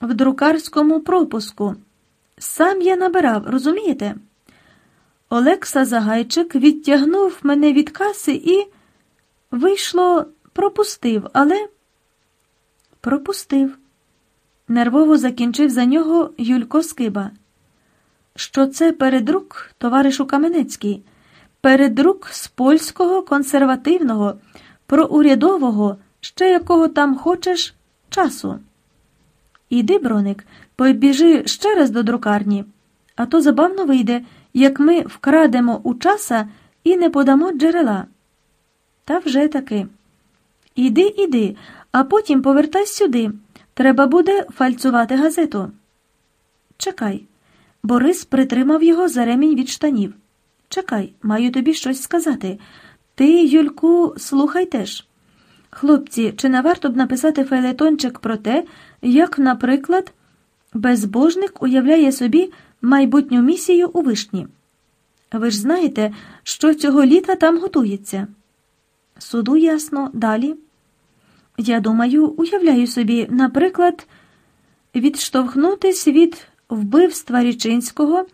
в друкарському пропуску. Сам я набирав, розумієте? Олекса Загайчик відтягнув мене від каси і вийшло, пропустив, але пропустив. Нервово закінчив за нього Юлько Скиба. Що це передрук, товаришу Каменецький, передрук з польського консервативного, проурядового, ще якого там хочеш, часу. Іди, броник, побіжи ще раз до друкарні, а то забавно вийде, як ми вкрадемо у часа і не подамо джерела. Та вже таки. Іди, іди, а потім повертай сюди. Треба буде фальцювати газету. Чекай. Борис притримав його за ремінь від штанів. Чекай, маю тобі щось сказати. Ти, Юльку, слухай теж. Хлопці, чи не варто б написати фейлетончик про те, як, наприклад, безбожник уявляє собі майбутню місію у вишні? Ви ж знаєте, що цього літа там готується. Суду ясно, далі. Я думаю, уявляю собі, наприклад, відштовхнутись від вбивства Річинського,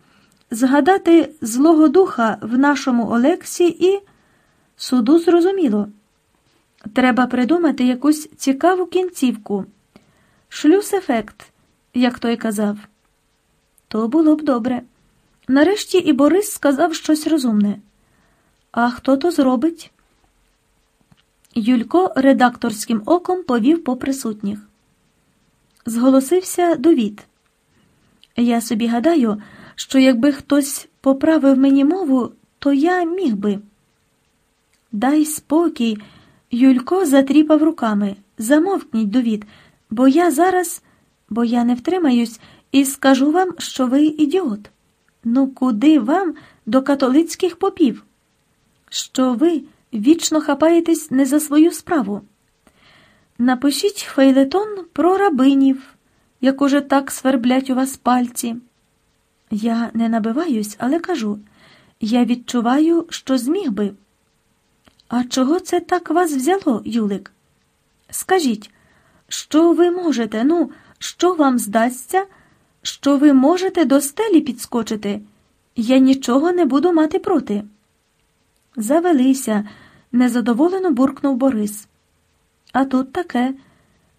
згадати Злого Духа в нашому Олексі і суду зрозуміло. Треба придумати якусь цікаву кінцівку, шлюз-ефект, як той казав. То було б добре. Нарешті і Борис сказав щось розумне. А хто то зробить? Юлько редакторським оком повів по присутніх. Зголосився довід. Я собі гадаю, що якби хтось поправив мені мову, то я міг би. Дай спокій, Юлько затріпав руками. Замовкніть довід, бо я зараз, бо я не втримаюсь, і скажу вам, що ви ідіот. Ну, куди вам до католицьких попів? Що ви вічно хапаєтесь не за свою справу? Напишіть фейлетон про рабинів як уже так сверблять у вас пальці. Я не набиваюсь, але кажу я відчуваю, що зміг би. А чого це так вас взяло, Юлик? Скажіть, що ви можете, ну, що вам здасться, що ви можете до стелі підскочити? Я нічого не буду мати проти. Завелися, незадоволено буркнув Борис. А тут таке.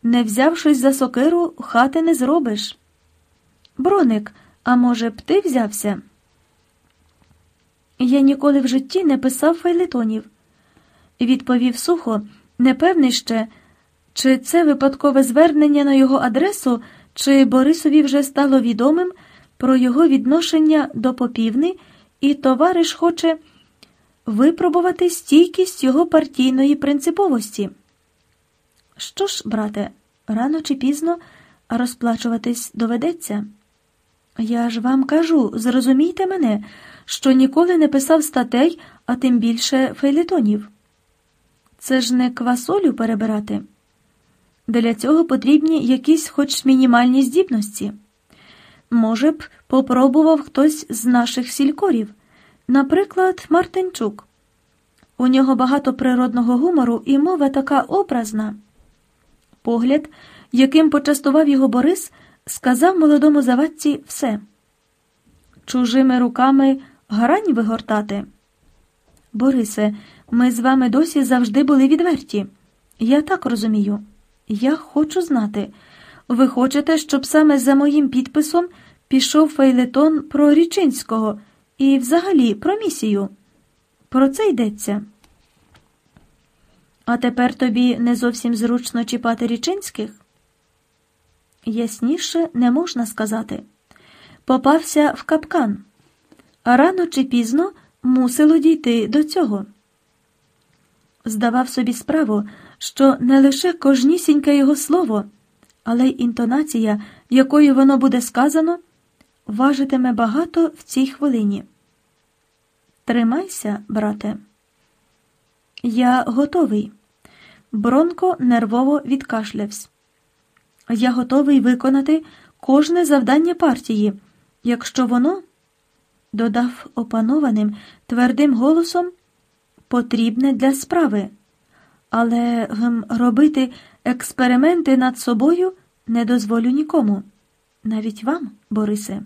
Не взявшись за сокиру, хати не зробиш. Броник, а може б ти взявся? Я ніколи в житті не писав Відповів сухо, непевний ще, чи це випадкове звернення на його адресу, чи Борисові вже стало відомим про його відношення до попівни, і товариш хоче випробувати стійкість його партійної принциповості. Що ж, брате, рано чи пізно розплачуватись доведеться? Я ж вам кажу, зрозумійте мене, що ніколи не писав статей, а тим більше фейлетонів. Це ж не квасолю перебирати. Для цього потрібні якісь хоч мінімальні здібності. Може б, попробував хтось з наших сількорів, наприклад, Мартинчук. У нього багато природного гумору і мова така образна. Погляд, яким почастував його Борис, сказав молодому завадці все. Чужими руками грань вигортати. Борисе, ми з вами досі завжди були відверті. Я так розумію. Я хочу знати. Ви хочете, щоб саме за моїм підписом пішов фейлетон про Річинського і взагалі про місію? Про це йдеться. А тепер тобі не зовсім зручно чіпати річинських? Ясніше не можна сказати. Попався в капкан, рано чи пізно мусило дійти до цього. Здавав собі справу, що не лише кожнісіньке його слово, але й інтонація, якою воно буде сказано, важитиме багато в цій хвилині. Тримайся, брате. Я готовий. Бронко нервово відкашлявся. Я готовий виконати кожне завдання партії, якщо воно, додав опанованим, твердим голосом, потрібне для справи. Але гм, робити експерименти над собою не дозволю нікому. Навіть вам, Борисе.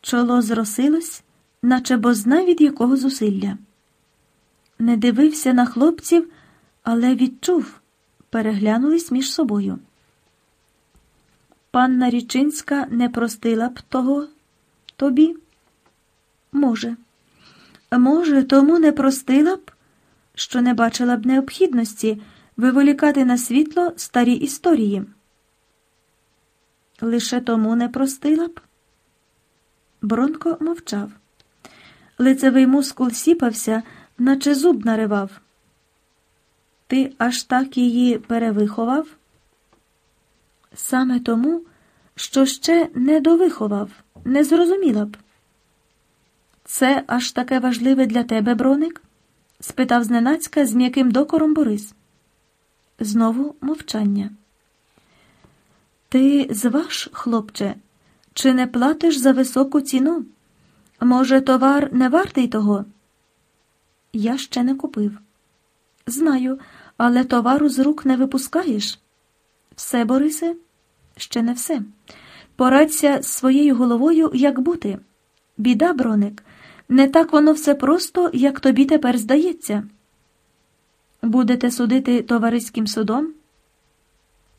Чоло зросилось, наче бозна від якого зусилля. Не дивився на хлопців, але відчув, переглянулись між собою. Панна Річинська не простила б того тобі? Може. Може, тому не простила б, що не бачила б необхідності виволікати на світло старі історії. Лише тому не простила б. Бронко мовчав. Лицевий мускул сіпався, наче зуб наривав. Ти аж так її перевиховав? Саме тому, що ще не довиховав, не зрозуміла б. Це аж таке важливе для тебе, броник? спитав зненацька з м'яким докором Борис. Знову мовчання. Ти зваж, хлопче, чи не платиш за високу ціну? Може, товар не вартий того? Я ще не купив. Знаю, але товару з рук не випускаєш. Все, Борисе, ще не все. Порадься з своєю головою, як бути. Біда, броник, не так воно все просто, як тобі тепер здається. Будете судити товариським судом?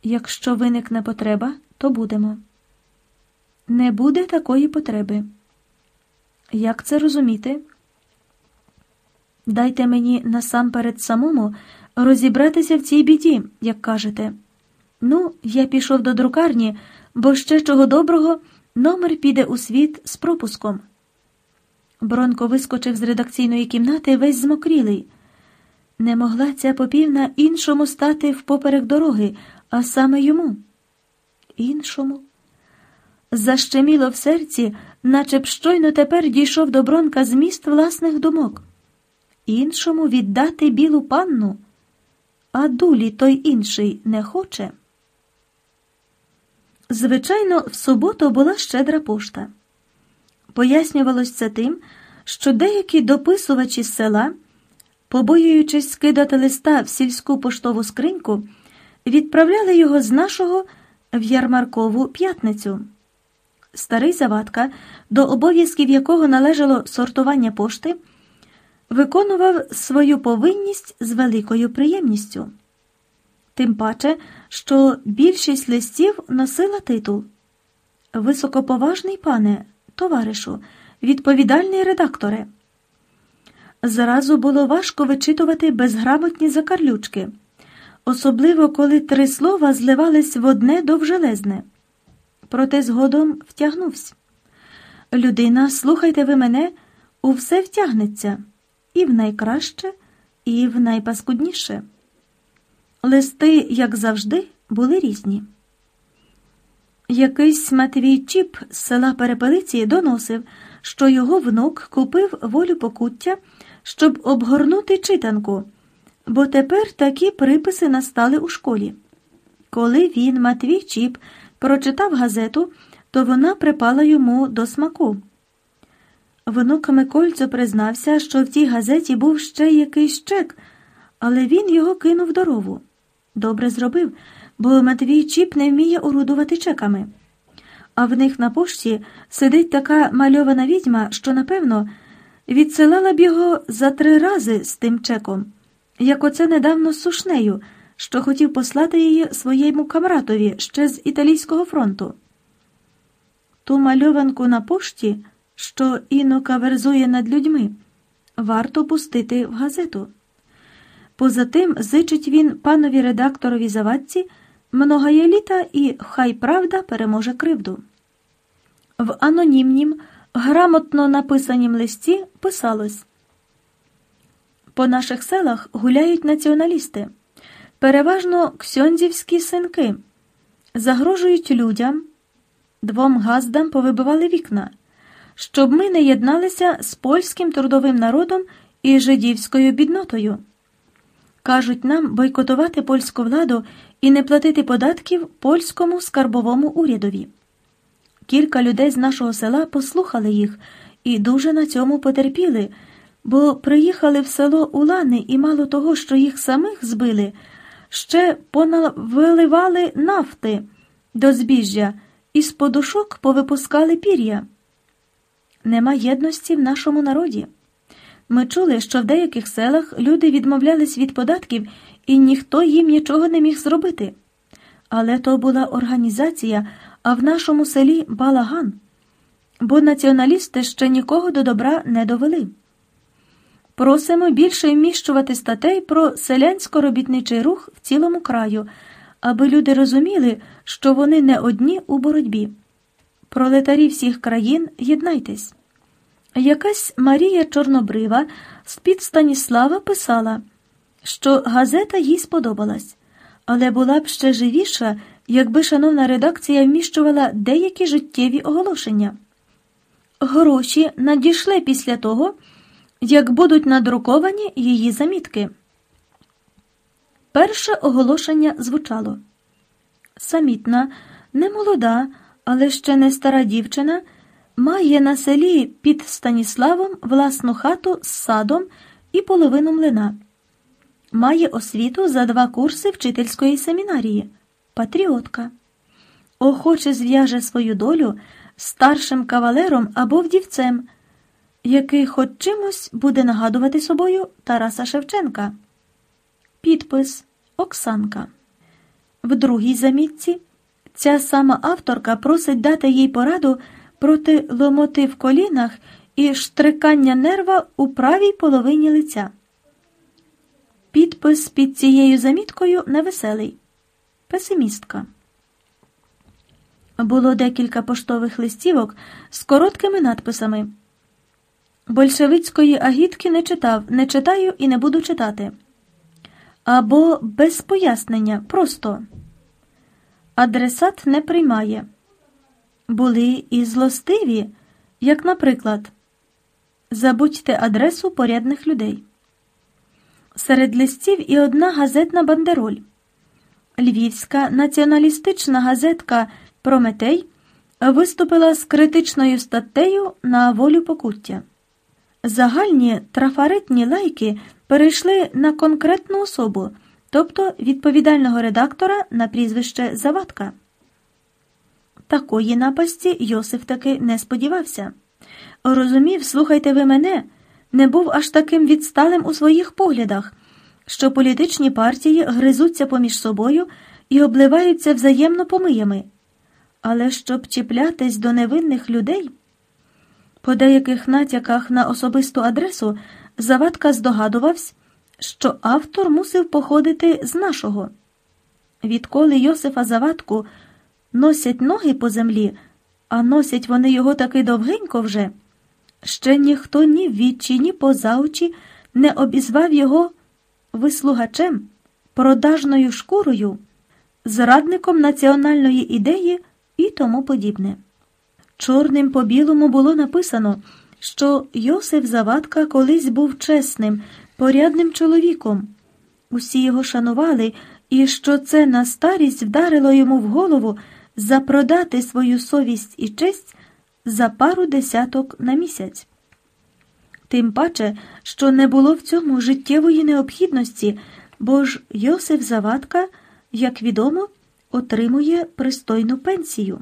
Якщо виникне потреба, то будемо. Не буде такої потреби. Як це розуміти? Дайте мені насамперед самому розібратися в цій біді, як кажете. Ну, я пішов до друкарні, бо ще чого доброго номер піде у світ з пропуском. Бронко вискочив з редакційної кімнати весь змокрілий. Не могла ця попівна іншому стати впоперек дороги, а саме йому. Іншому. Защеміло в серці, наче б щойно тепер дійшов до Бронка зміст власних думок. Іншому віддати білу панну, а дулі той інший не хоче. Звичайно, в суботу була щедра пошта. Пояснювалось це тим, що деякі дописувачі з села, побоюючись скидати листа в сільську поштову скриньку, відправляли його з нашого в ярмаркову п'ятницю. Старий Завадка, до обов'язків якого належало сортування пошти, виконував свою повинність з великою приємністю. Тим паче, що більшість листів носила титул Високоповажний пане, товаришу, відповідальний редакторе. Зразу було важко вичитувати безграмотні закарлючки, особливо коли три слова зливались в одне довжелезне. Проте згодом втягнувся. Людина, слухайте ви мене, у все втягнеться і в найкраще, і в найпаскудніше. Листи, як завжди, були різні. Якийсь Матвій Чіп з села Перепелиці доносив, що його внук купив волю покуття, щоб обгорнути читанку, бо тепер такі приписи настали у школі. Коли він, Матвій Чіп, прочитав газету, то вона припала йому до смаку. Внук Микольцо признався, що в тій газеті був ще якийсь чек, але він його кинув до рову. Добре зробив, бо Матвій Чіп не вміє орудувати чеками. А в них на пошті сидить така мальована відьма, що, напевно, відсилала б його за три рази з тим чеком, як оце недавно з сушнею, що хотів послати її своєму камратові ще з італійського фронту. Ту мальованку на пошті, що інока верзує над людьми, варто пустити в газету. Поза тим зичить він панові редакторові завадці многоє літа і хай правда переможе кривду. В анонімнім, грамотно написанім листі писалось. По наших селах гуляють націоналісти, переважно ксьондзівські синки, загрожують людям, двом газдам повибивали вікна, щоб ми не єдналися з польським трудовим народом і жидівською біднотою. Кажуть нам бойкотувати польську владу і не платити податків польському скарбовому урядові. Кілька людей з нашого села послухали їх і дуже на цьому потерпіли, бо приїхали в село Улани і мало того, що їх самих збили, ще понавиливали нафти до збіжжя із подушок повипускали пір'я. Нема єдності в нашому народі. Ми чули, що в деяких селах люди відмовлялись від податків і ніхто їм нічого не міг зробити. Але то була організація, а в нашому селі балаган, бо націоналісти ще нікого до добра не довели. Просимо більше вміщувати статей про селянсько-робітничий рух в цілому краю, аби люди розуміли, що вони не одні у боротьбі. Пролетарі всіх країн єднайтесь. Якась Марія Чорнобрива з під Станіслава писала, що газета їй сподобалась, але була б ще живіша, якби шановна редакція вміщувала деякі життєві оголошення. Гроші надійшли після того, як будуть надруковані її замітки. Перше оголошення звучало самітна, немолода, але ще не стара дівчина має на селі під Станіславом власну хату з садом і половину млина. Має освіту за два курси вчительської семінарії, патріотка. Охоче зв'яже свою долю старшим кавалером або вдівцем, який хоч чимось буде нагадувати собою Тараса Шевченка. Підпис Оксанка. В другій замітці ця сама авторка просить дати їй пораду проти ломоти в колінах і штрикання нерва у правій половині лиця. Підпис під цією заміткою невеселий. Песимістка. Було декілька поштових листівок з короткими надписами. Большевицької агітки не читав, не читаю і не буду читати. Або без пояснення просто. Адресат не приймає. Були і злостиві, як, наприклад, забудьте адресу порядних людей. Серед листів і одна газетна бандероль. Львівська націоналістична газетка Прометей виступила з критичною статтею на волю покуття. Загальні трафаретні лайки перейшли на конкретну особу, тобто відповідального редактора на прізвище Завадка. Такої напасті Йосиф таки не сподівався. Розумів, слухайте ви мене, не був аж таким відсталим у своїх поглядах, що політичні партії гризуться поміж собою і обливаються взаємно помиями. Але щоб чіплятись до невинних людей, по деяких натяках на особисту адресу Завадка здогадувався, що автор мусив походити з нашого. Відколи Йосифа Завадку носять ноги по землі, а носять вони його таки довгенько вже, ще ніхто ні в відчі, ні поза очі не обізвав його вислугачем, продажною шкурою, зрадником національної ідеї і тому подібне. Чорним по білому було написано, що Йосиф Завадка колись був чесним, порядним чоловіком. Усі його шанували, і що це на старість вдарило йому в голову запродати свою совість і честь за пару десяток на місяць. Тим паче, що не було в цьому життєвої необхідності, бо ж Йосиф Завадка, як відомо, отримує пристойну пенсію.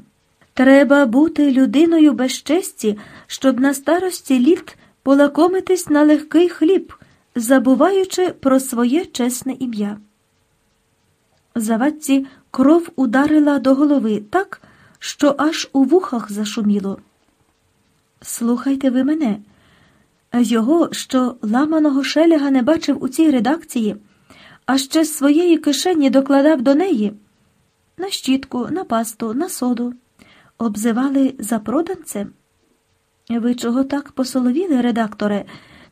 Треба бути людиною без честі, щоб на старості літ полакомитись на легкий хліб, забуваючи про своє чесне ім'я. Завадці кров ударила до голови так, що аж у вухах зашуміло. Слухайте ви мене. Його, що ламаного шеляга не бачив у цій редакції, а ще з своєї кишені докладав до неї на щітку, на пасту, на соду, обзивали запроданцем. Ви чого так посоловіли, редакторе?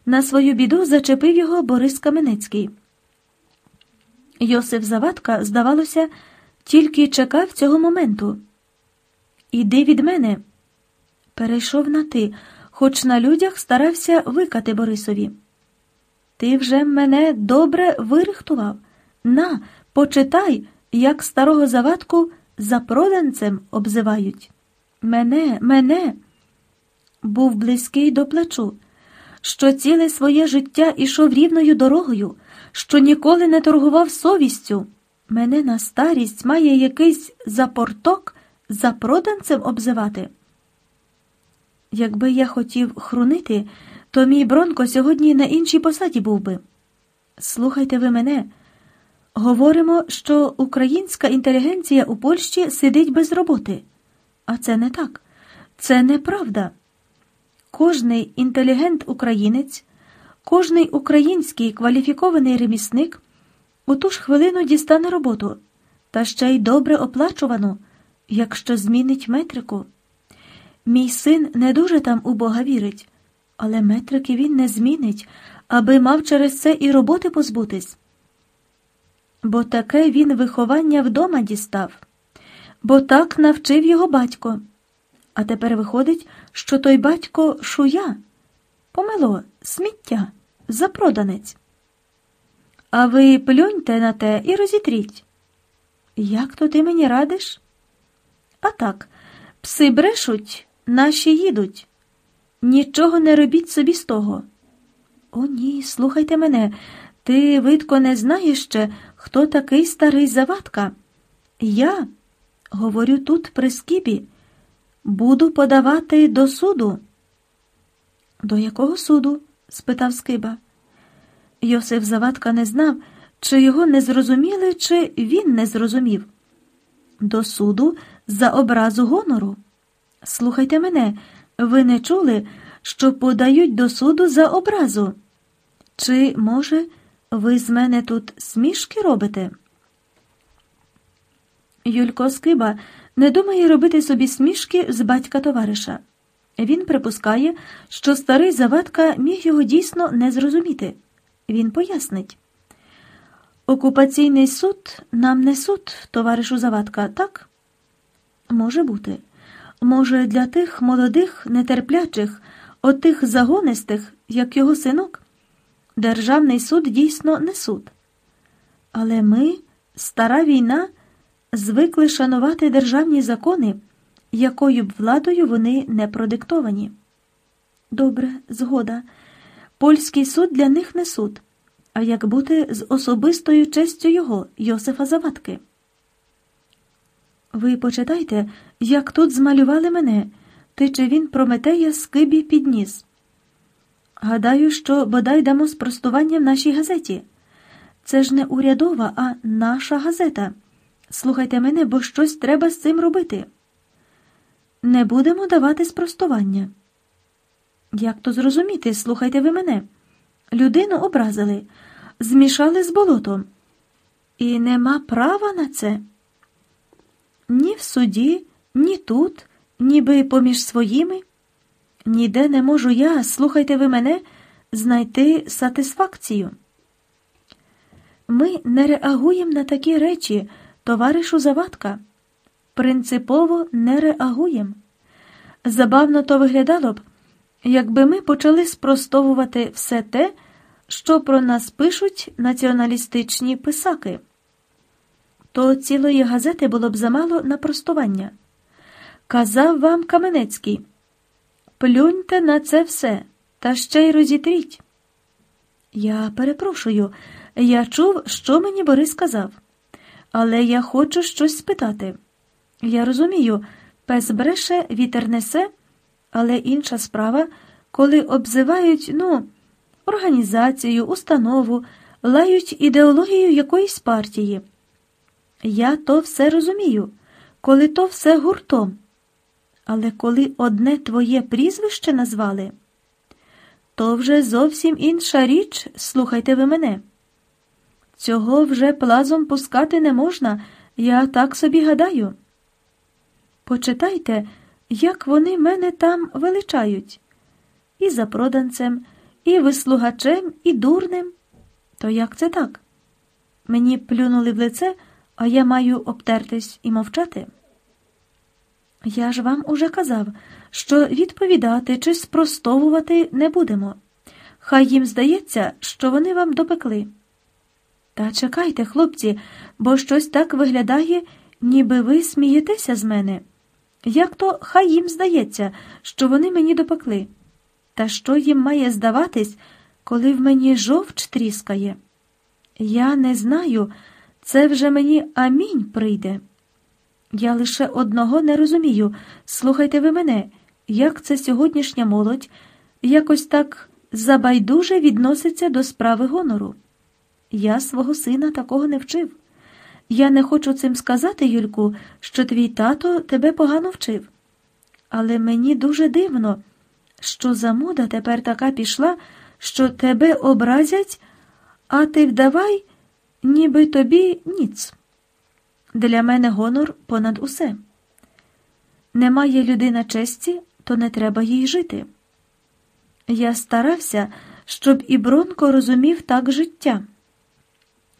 На свою біду зачепив його Борис Каменецький. Йосиф Завадка, здавалося, тільки чекав цього моменту. Іди від мене. Перейшов на ти, хоч на людях старався викати Борисові. Ти вже мене добре вирихтував. На, почитай, як старого завадку за проданцем обзивають. Мене, мене. Був близький до плечу, що ціле своє життя ішов рівною дорогою, що ніколи не торгував совістю. Мене на старість має якийсь запорток за проданцем обзивати. Якби я хотів хрунити, то мій Бронко сьогодні на іншій посаді був би. Слухайте ви мене. Говоримо, що українська інтелігенція у Польщі сидить без роботи. А це не так. Це неправда. Кожний інтелігент українець, кожний український кваліфікований ремісник у ту ж хвилину дістане роботу, та ще й добре оплачувану, якщо змінить метрику. Мій син не дуже там у Бога вірить, але метрики він не змінить, аби мав через це і роботи позбутись. Бо таке він виховання вдома дістав, бо так навчив його батько. А тепер виходить, що той батько шуя, помило, сміття, запроданець. А ви плюньте на те і розітріть. Як то ти мені радиш? А так, пси брешуть, наші їдуть. Нічого не робіть собі з того. О, ні, слухайте мене. Ти, видко, не знаєш ще, хто такий старий завадка. Я, говорю тут при скібі, буду подавати до суду. До якого суду? спитав Скиба. Йосиф Завадка не знав, чи його не зрозуміли, чи він не зрозумів. До суду за образу гонору. Слухайте мене, ви не чули, що подають до суду за образу? Чи, може, ви з мене тут смішки робите? Юлько Скиба не думає робити собі смішки з батька товариша. Він припускає, що старий Завадка міг його дійсно не зрозуміти. Він пояснить. Окупаційний суд нам не суд, товаришу Завадка, так? Може бути. Може, для тих молодих, нетерплячих, отих загонистих, як його синок, державний суд дійсно не суд. Але ми, стара війна, звикли шанувати державні закони, якою б владою вони не продиктовані. Добре, згода. Польський суд для них не суд, а як бути з особистою честю його, Йосифа Завадки. Ви почитайте, як тут змалювали мене, тиче він Прометея скибі підніс. Гадаю, що бодай дамо спростування в нашій газеті. Це ж не урядова, а наша газета. Слухайте мене, бо щось треба з цим робити. Не будемо давати спростування. Як то зрозуміти, слухайте ви мене. Людину образили, змішали з болотом. І нема права на це. Ні в суді, ні тут, ніби поміж своїми. Ніде не можу я, слухайте ви мене, знайти сатисфакцію. Ми не реагуємо на такі речі, товаришу Завадка. Принципово не реагуємо. Забавно то виглядало б, якби ми почали спростовувати все те, що про нас пишуть націоналістичні писаки. То цілої газети було б замало на простування. Казав вам Каменецький. Плюньте на це все, та ще й розітріть. Я перепрошую, я чув, що мені Борис сказав, але я хочу щось спитати. Я розумію, пес бреше, вітер несе, але інша справа, коли обзивають, ну, організацію, установу, лають ідеологію якоїсь партії. Я то все розумію, коли то все гуртом. Але коли одне твоє прізвище назвали, то вже зовсім інша річ, слухайте ви мене. Цього вже плазом пускати не можна, я так собі гадаю. Почитайте, як вони мене там величають, і запроданцем, і вислугачем, і дурним. То як це так? Мені плюнули в лице, а я маю обтертись і мовчати. Я ж вам уже казав, що відповідати чи спростовувати не будемо. Хай їм здається, що вони вам допекли. Та чекайте, хлопці, бо щось так виглядає, ніби ви смієтеся з мене. Як то хай їм здається, що вони мені допекли. Та що їм має здаватись, коли в мені жовч тріскає? Я не знаю, це вже мені амінь прийде. Я лише одного не розумію. Слухайте ви мене, як це сьогоднішня молодь якось так забайдуже відноситься до справи гонору. Я свого сина такого не вчив. Я не хочу цим сказати, Юльку, що твій тато тебе погано вчив. Але мені дуже дивно, що за мода тепер така пішла, що тебе образять, а ти вдавай, ніби тобі ніц. Для мене гонор понад усе. Немає людина честі, то не треба їй жити. Я старався, щоб і Бронко розумів так життя.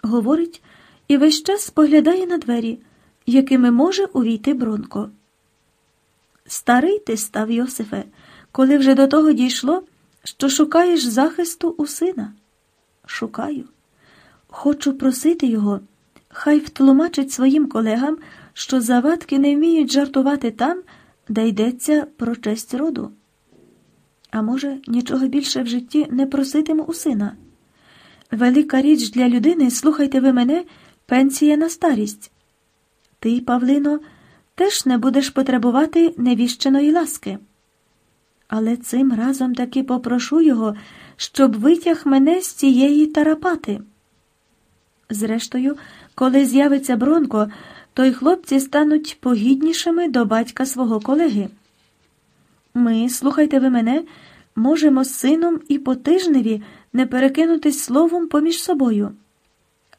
Говорить і весь час споглядає на двері, якими може увійти Бронко. Старий ти став, Йосифе, коли вже до того дійшло, що шукаєш захисту у сина. Шукаю. Хочу просити його, хай втлумачить своїм колегам, що завадки не вміють жартувати там, де йдеться про честь роду. А може, нічого більше в житті не проситиму у сина. Велика річ для людини, слухайте ви мене, пенсія на старість. Ти, Павлино, теж не будеш потребувати невіщеної ласки. Але цим разом таки попрошу його, щоб витяг мене з цієї тарапати. Зрештою, коли з'явиться Бронко, то й хлопці стануть погіднішими до батька свого колеги. Ми, слухайте ви мене, можемо з сином і по тижневі не перекинутись словом поміж собою.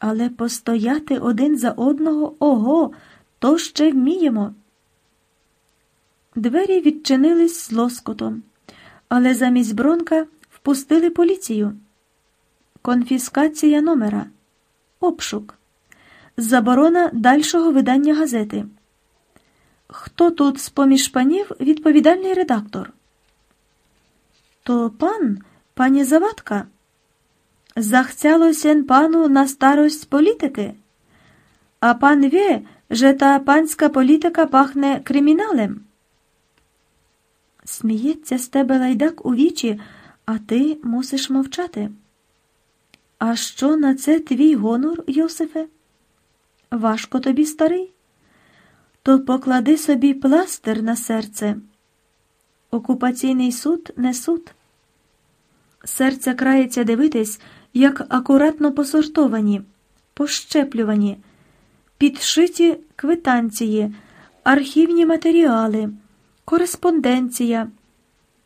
Але постояти один за одного ого, то ще вміємо. Двері відчинились з лоскотом, але замість бронка впустили поліцію. Конфіскація номера, обшук, заборона дальшого видання газети. Хто тут з поміж панів відповідальний редактор? То пан, пані Завадка, захцялося пану на старость політики, а пан вє, że та панська політика пахне криміналем. Сміється з тебе лайдак у вічі, а ти мусиш мовчати. А що на це твій гонор, Йосифе? Важко тобі, старий? То поклади собі пластир на серце. Окупаційний суд не суд. Серце крається дивитись, як акуратно посортовані, пощеплювані, підшиті квитанції, архівні матеріали, кореспонденція.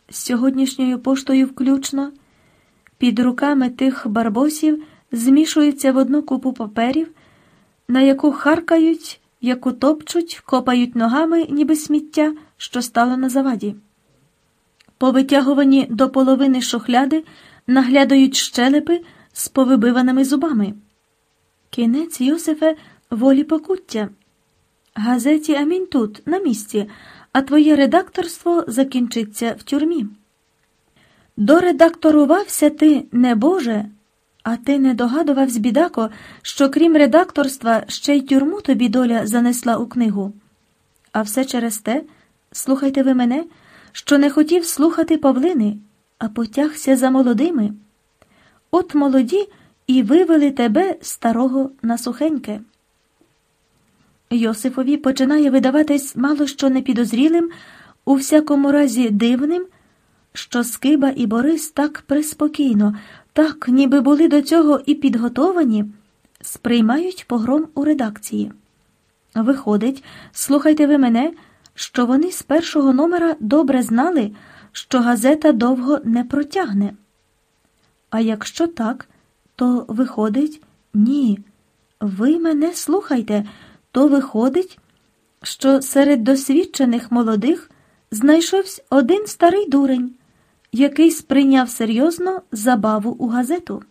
З сьогоднішньою поштою включно, під руками тих барбосів змішуються в одну купу паперів, на яку харкають, яку топчуть, копають ногами, ніби сміття, що стало на заваді. Повитягувані до половини шухляди наглядають щелепи з повибиваними зубами. Кінець Йосифе волі покуття. Газеті Амінь тут, на місці, а твоє редакторство закінчиться в тюрмі. Доредакторувався ти, не Боже, а ти не догадувався, бідако, що крім редакторства ще й тюрму тобі доля занесла у книгу. А все через те, слухайте ви мене, що не хотів слухати Павлини, а потягся за молодими. От молоді і вивели тебе, старого, на сухеньке. Йосифові починає видаватись мало що непідозрілим, у всякому разі дивним, що Скиба і Борис так приспокійно, так, ніби були до цього і підготовані, сприймають погром у редакції. Виходить, слухайте ви мене, що вони з першого номера добре знали, що газета довго не протягне. А якщо так, то виходить, ні, ви мене слухайте, то виходить, що серед досвідчених молодих знайшовся один старий дурень, який сприйняв серйозно забаву у газету.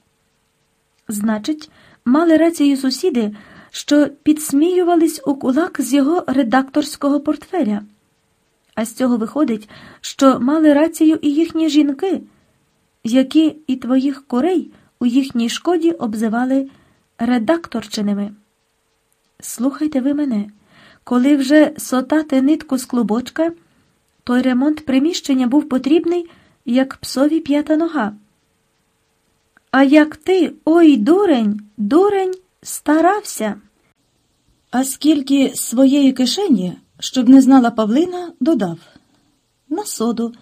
Значить, мали рацію сусіди, що підсміювались у кулак з його редакторського портфеля. А з цього виходить, що мали рацію і їхні жінки, які і твоїх курей у їхній шкоді обзивали редакторчиними. Слухайте ви мене, коли вже сотати нитку з клубочка, той ремонт приміщення був потрібний, як псові п'ята нога. А як ти, ой, дурень, дурень, старався. А скільки своєї кишені, щоб не знала Павлина, додав на соду,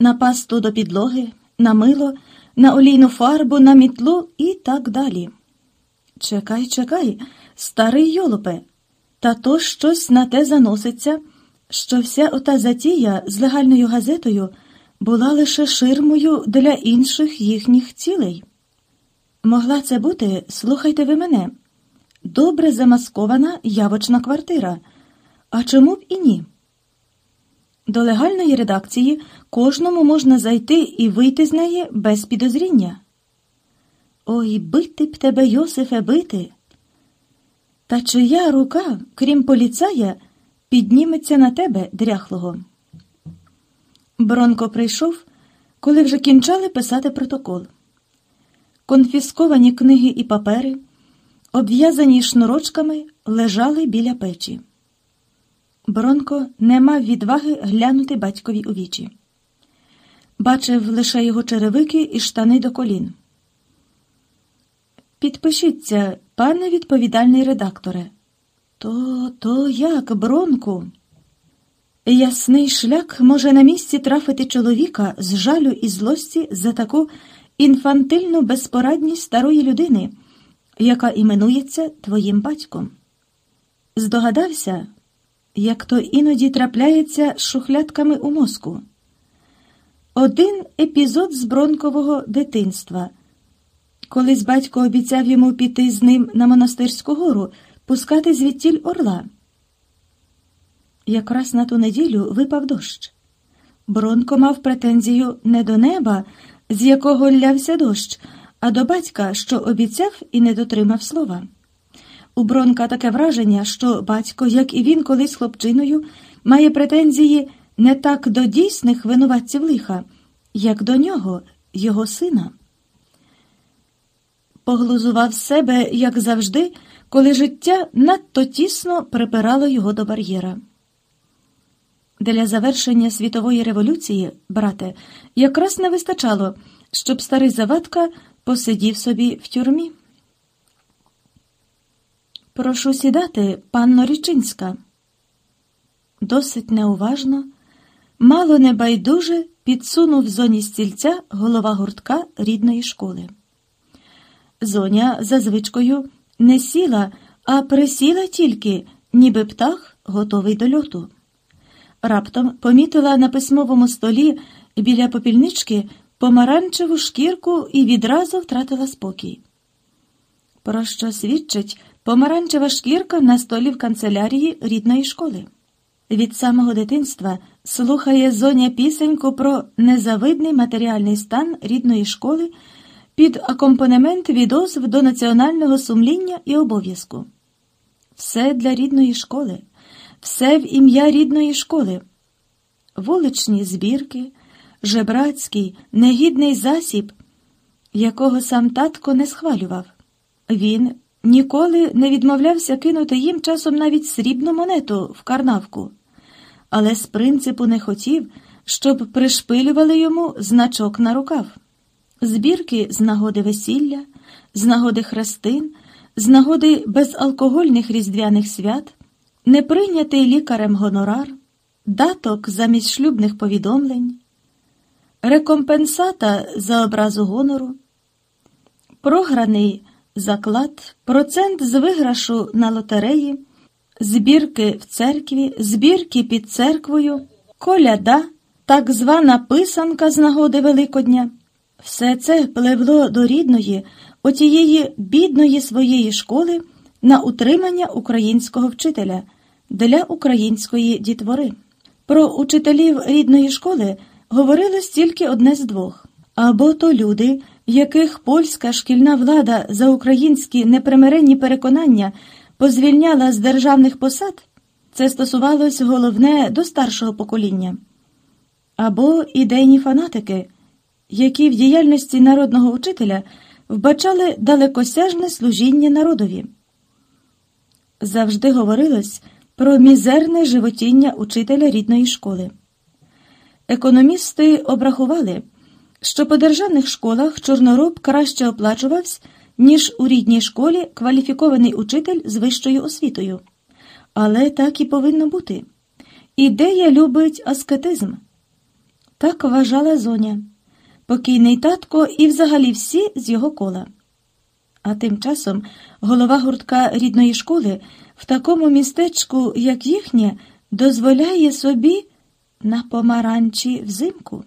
на пасту до підлоги, на мило, на олійну фарбу, на мітлу і так далі. Чекай, чекай, старий йолопе, та то щось на те заноситься, що вся ота затія з легальною газетою була лише ширмою для інших їхніх цілей. Могла це бути, слухайте ви мене, добре замаскована явочна квартира. А чому б і ні? До легальної редакції кожному можна зайти і вийти з неї без підозріння. Ой, бити б тебе, Йосифе, бити. Та чия рука, крім поліцая, підніметься на тебе, дряхлого? Бронко прийшов, коли вже кінчали писати протокол. Конфісковані книги і папери, обв'язані шнурочками, лежали біля печі. Бронко не мав відваги глянути батькові у вічі. Бачив лише його черевики і штани до колін. Підпишіться, пане відповідальний редакторе. То, то як, Бронку? Ясний шлях може на місці трафити чоловіка з жалю і злості за таку інфантильну безпорадність старої людини, яка іменується твоїм батьком. Здогадався, як то іноді трапляється з шухлядками у мозку. Один епізод з бронкового дитинства. Колись батько обіцяв йому піти з ним на монастирську гору, пускати звідтіль орла. Якраз на ту неділю випав дощ. Бронко мав претензію не до неба, з якого лявся дощ, а до батька, що обіцяв і не дотримав слова. У Бронка таке враження, що батько, як і він колись хлопчиною, має претензії не так до дійсних винуватців лиха, як до нього, його сина. Поглузував себе, як завжди, коли життя надто тісно припирало його до бар'єра. Для завершення світової революції, брате, якраз не вистачало, щоб старий Завадка посидів собі в тюрмі. Прошу сідати, панно Річинська. Досить неуважно, мало небайдуже підсунув зоні стільця голова гуртка рідної школи. Зоня за звичкою не сіла, а присіла тільки, ніби птах, готовий до льоту. Раптом помітила на письмовому столі біля попільнички помаранчеву шкірку і відразу втратила спокій. Про що свідчить помаранчева шкірка на столі в канцелярії рідної школи. Від самого дитинства слухає зоня пісеньку про незавидний матеріальний стан рідної школи під акомпанемент відозв до національного сумління і обов'язку. Все для рідної школи, все в ім'я рідної школи, вуличні збірки, жебрацький, негідний засіб, якого сам татко не схвалював. Він ніколи не відмовлявся кинути їм часом навіть срібну монету в карнавку, але з принципу не хотів, щоб пришпилювали йому значок на рукав. Збірки з нагоди весілля, з нагоди хрестин, з нагоди безалкогольних різдвяних свят, неприйнятий лікарем гонорар, даток замість шлюбних повідомлень, рекомпенсата за образу гонору, програний заклад, процент з виграшу на лотереї, збірки в церкві, збірки під церквою, коляда, так звана писанка з нагоди Великодня. Все це пливло до рідної, отієї бідної своєї школи на утримання українського вчителя для української дітвори. Про учителів рідної школи говорилось тільки одне з двох або то люди, яких польська шкільна влада за українські непримиренні переконання позвільняла з державних посад, це стосувалось головне до старшого покоління, або ідейні фанатики які в діяльності народного учителя вбачали далекосяжне служіння народові. Завжди говорилось про мізерне животіння учителя рідної школи. Економісти обрахували, що по державних школах чорнороб краще оплачувався, ніж у рідній школі кваліфікований учитель з вищою освітою. але так і повинно бути. Ідея любить аскетизм. Так вважала зоня, покійний татко і взагалі всі з його кола. А тим часом голова гуртка рідної школи в такому містечку, як їхнє, дозволяє собі на помаранчі взимку.